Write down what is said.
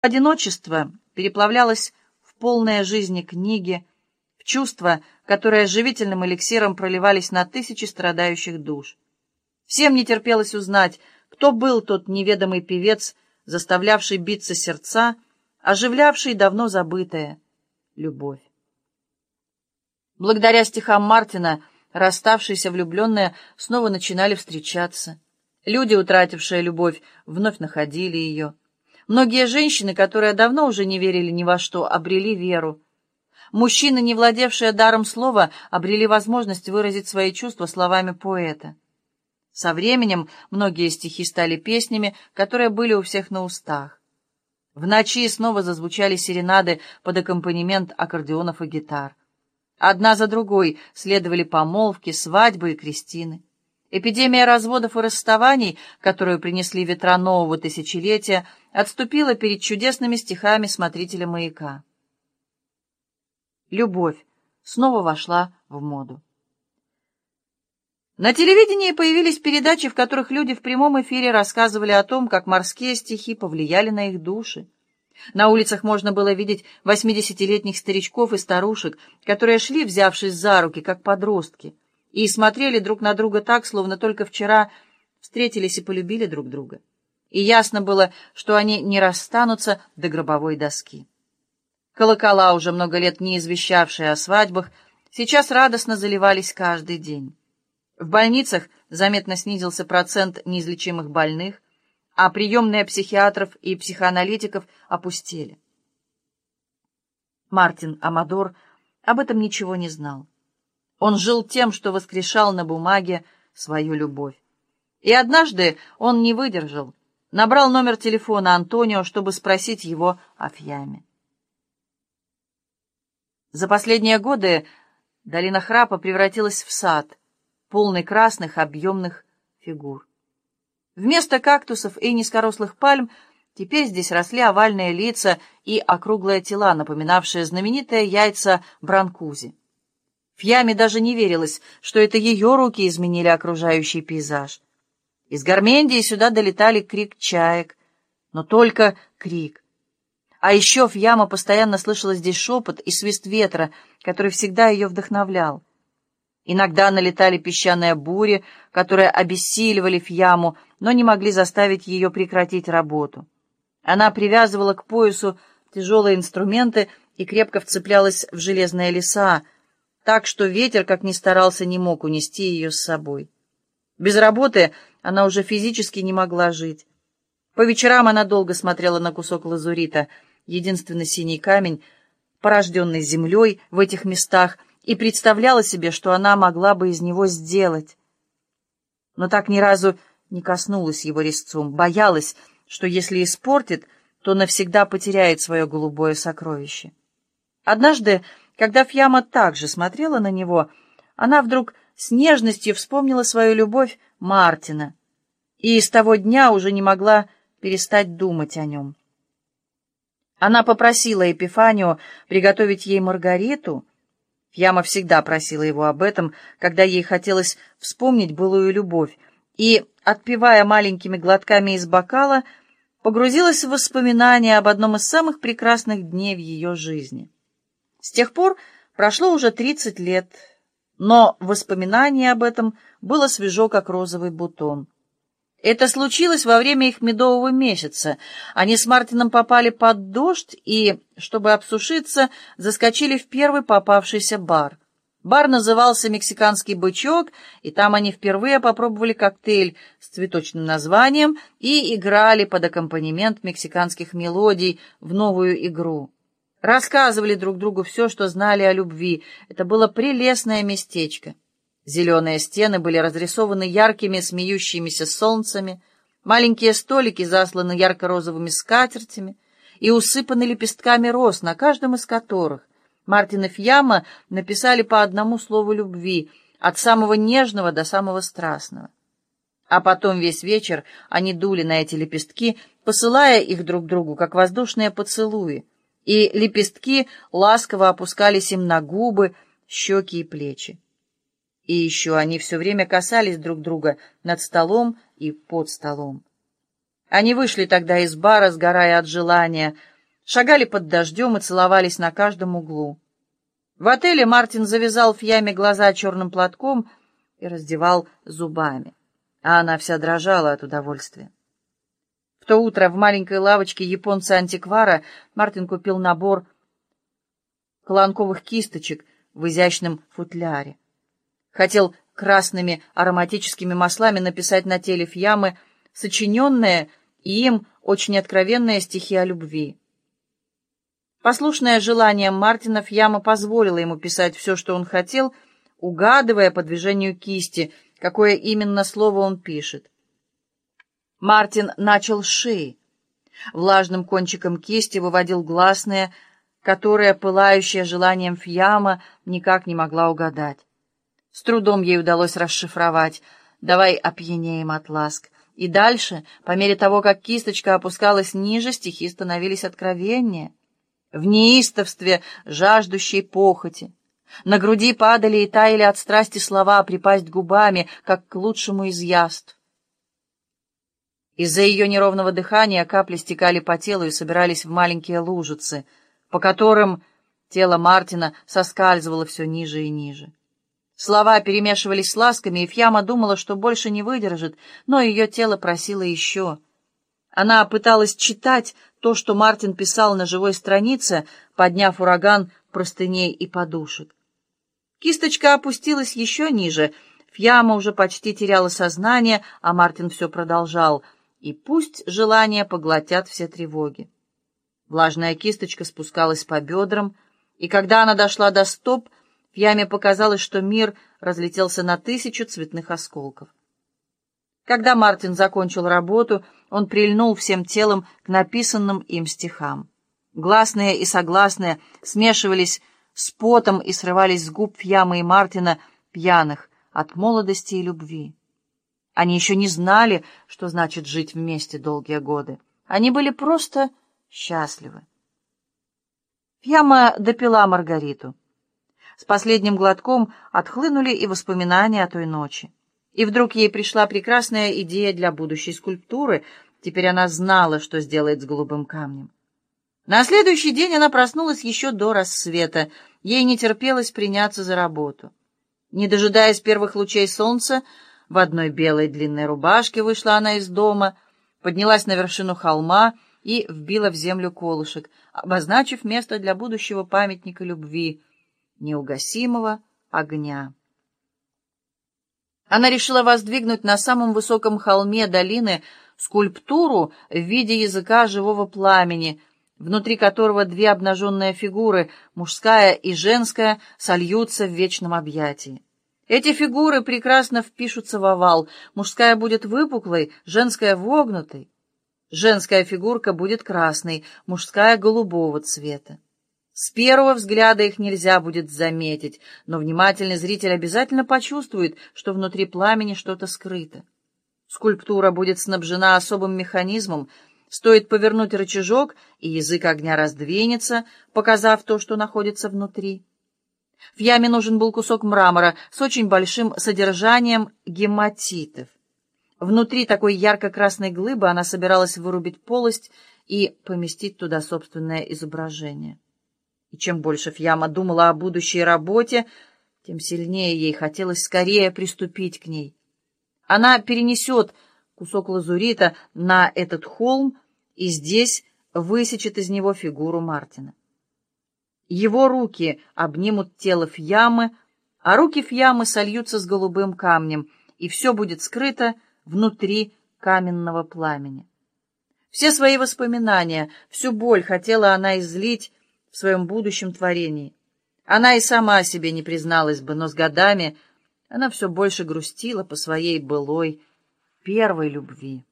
Одиночество переплавлялось в полные жизни книги, в чувства, которые живительным эликсиром проливались на тысячи страдающих душ. Всем не терпелось узнать, кто был тот неведомый певец, заставлявший биться сердца, оживлявший давно забытое — любовь. Благодаря стихам Мартина расставшиеся влюбленные снова начинали встречаться. Люди, утратившие любовь, вновь находили ее. Многие женщины, которые давно уже не верили ни во что, обрели веру. Мужчины, не владевшие даром слова, обрели возможность выразить свои чувства словами поэта. Со временем многие стихи стали песнями, которые были у всех на устах. В ночи снова зазвучали серенады под аккомпанемент аккордеонов и гитар. Одна за другой следовали помолвки, свадьбы и крестины. Эпидемия разводов и расставаний, которую принесли ветра нового тысячелетия, отступила перед чудесными стихами смотрителя маяка. Любовь снова вошла в моду. На телевидении появились передачи, в которых люди в прямом эфире рассказывали о том, как морские стихи повлияли на их души. На улицах можно было видеть восьмидесятилетних старичков и старушек, которые шли, взявшись за руки, как подростки, и смотрели друг на друга так, словно только вчера встретились и полюбили друг друга. И ясно было, что они не расстанутся до гробовой доски. Колокола, уже много лет не извещавшие о свадьбах, сейчас радостно заливались каждый день. В больницах заметно снизился процент неизлечимых больных, а приемные психиатров и психоаналитиков опустели. Мартин Амадор об этом ничего не знал. Он жил тем, что воскрешал на бумаге свою любовь. И однажды он не выдержал, набрал номер телефона Антонио, чтобы спросить его о Фьяме. За последние годы долина храпа превратилась в сад, полный красных объемных фигур. Вместо кактусов и низкорослых пальм теперь здесь росли овальные лица и округлые тела, напоминавшие знаменитые яйца бранкузи. В яме даже не верилось, что это ее руки изменили окружающий пейзаж. Из Гармендии сюда долетали крик чаек, но только крик. А еще в яма постоянно слышала здесь шепот и свист ветра, который всегда ее вдохновлял. Иногда налетали песчаные бури, которые обессиливали Фьяму, но не могли заставить ее прекратить работу. Она привязывала к поясу тяжелые инструменты и крепко вцеплялась в железные леса, так что ветер, как ни старался, не мог унести ее с собой. Без работы она уже физически не могла жить. По вечерам она долго смотрела на кусок лазурита, единственный синий камень, порожденный землей в этих местах, и представляла себе, что она могла бы из него сделать. Но так ни разу не коснулась его резцом, боялась, что если испортит, то навсегда потеряет свое голубое сокровище. Однажды, когда Фьяма также смотрела на него, она вдруг с нежностью вспомнила свою любовь Мартина и с того дня уже не могла перестать думать о нем. Она попросила Эпифанию приготовить ей Маргариту. Фьяма всегда просила его об этом, когда ей хотелось вспомнить былую любовь, и, отпивая маленькими глотками из бокала, погрузилась в воспоминания об одном из самых прекрасных дней в ее жизни. С тех пор прошло уже тридцать лет, но воспоминание об этом было свежо, как розовый бутон. Это случилось во время их медового месяца. Они с Мартином попали под дождь и, чтобы обсушиться, заскочили в первый попавшийся бар. Бар назывался «Мексиканский бычок», и там они впервые попробовали коктейль с цветочным названием и играли под аккомпанемент мексиканских мелодий в новую игру. Рассказывали друг другу все, что знали о любви. Это было прелестное местечко. Зеленые стены были разрисованы яркими смеющимися солнцами, маленькие столики засланы ярко-розовыми скатертями и усыпаны лепестками роз, на каждом из которых Мартин и Фьяма написали по одному слову любви, от самого нежного до самого страстного. А потом весь вечер они дули на эти лепестки, посылая их друг другу, как воздушные поцелуи, и лепестки ласково опускались им на губы, щеки и плечи. И еще они все время касались друг друга над столом и под столом. Они вышли тогда из бара, сгорая от желания — шагали под дождем и целовались на каждом углу. В отеле Мартин завязал в яме глаза черным платком и раздевал зубами, а она вся дрожала от удовольствия. В то утро в маленькой лавочке японца-антиквара Мартин купил набор колонковых кисточек в изящном футляре. Хотел красными ароматическими маслами написать на теле Фьямы сочиненные им очень откровенные стихи о любви. Послушное желанием Мартина Фьяма позволила ему писать все, что он хотел, угадывая по движению кисти, какое именно слово он пишет. Мартин начал с шеи. Влажным кончиком кисти выводил гласные, которые, пылающая желанием Фьяма, никак не могла угадать. С трудом ей удалось расшифровать «давай опьянеем от ласк». И дальше, по мере того, как кисточка опускалась ниже, стихи становились откровеннее. В неистовстве жаждущей похоти. На груди падали и таяли от страсти слова припасть губами, как к лучшему из яств. Из-за ее неровного дыхания капли стекали по телу и собирались в маленькие лужицы, по которым тело Мартина соскальзывало все ниже и ниже. Слова перемешивались с ласками, и Фьяма думала, что больше не выдержит, но ее тело просило еще. Она пыталась читать то, что Мартин писал на живой странице, подняв ураган простыней и подушек. Кисточка опустилась еще ниже, Фьяма уже почти теряла сознание, а Мартин все продолжал — и пусть желания поглотят все тревоги. Влажная кисточка спускалась по бедрам, и когда она дошла до стоп, в яме показалось, что мир разлетелся на тысячу цветных осколков. Когда Мартин закончил работу, он прильнул всем телом к написанным им стихам. Гласные и согласные смешивались с потом и срывались с губ Фьямы и Мартина, пьяных от молодости и любви. Они еще не знали, что значит жить вместе долгие годы. Они были просто счастливы. Фьяма допила Маргариту. С последним глотком отхлынули и воспоминания о той ночи. И вдруг ей пришла прекрасная идея для будущей скульптуры. Теперь она знала, что сделает с голубым камнем. На следующий день она проснулась еще до рассвета. Ей не терпелось приняться за работу. Не дожидаясь первых лучей солнца, в одной белой длинной рубашке вышла она из дома, поднялась на вершину холма и вбила в землю колышек, обозначив место для будущего памятника любви, неугасимого огня. Она решила воздвигнуть на самом высоком холме долины скульптуру в виде языка живого пламени, внутри которого две обнаженные фигуры, мужская и женская, сольются в вечном объятии. Эти фигуры прекрасно впишутся в овал. Мужская будет выпуклой, женская — вогнутой. Женская фигурка будет красной, мужская — голубого цвета. С первого взгляда их нельзя будет заметить, но внимательный зритель обязательно почувствует, что внутри пламени что-то скрыто. Скульптура будет снабжена особым механизмом. Стоит повернуть рычажок, и язык огня раздвинется, показав то, что находится внутри. В яме нужен был кусок мрамора с очень большим содержанием гематитов. Внутри такой ярко-красной глыбы она собиралась вырубить полость и поместить туда собственное изображение. И чем больше Фьяма думала о будущей работе, тем сильнее ей хотелось скорее приступить к ней. Она перенесет кусок лазурита на этот холм и здесь высечет из него фигуру Мартина. Его руки обнимут тело Фьямы, а руки Фьямы сольются с голубым камнем, и все будет скрыто внутри каменного пламени. Все свои воспоминания, всю боль хотела она излить в своем будущем творении. Она и сама себе не призналась бы, но с годами она все больше грустила по своей былой первой любви.